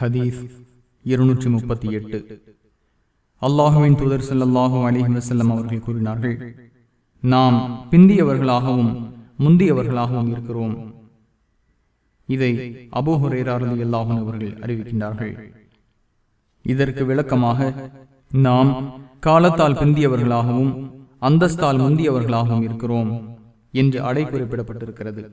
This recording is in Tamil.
ஹதீஸ் இருநூற்றி முப்பத்தி எட்டு. அல்லாஹுவின் தூதர் ஸல்லல்லாஹு அலிஹி வசல்லம் அவர்கள் கூறினார்கள் நாம் பிந்தியவர்களாகவும் முந்தியவர்களாகவும் இருக்கிறோம். இதை அபூ ஹுரைரா அவர்கள் அறிவிக்கின்றார்கள். இதற்கு விளக்கமாக நாம் காலத்தால் பிந்தியவர்களாகவும் அந்தஸ்தால் முந்தியவர்களாகவும் இருக்கிறோம் என்று அடை குறிப்பிடப்பட்டிருக்கிறது.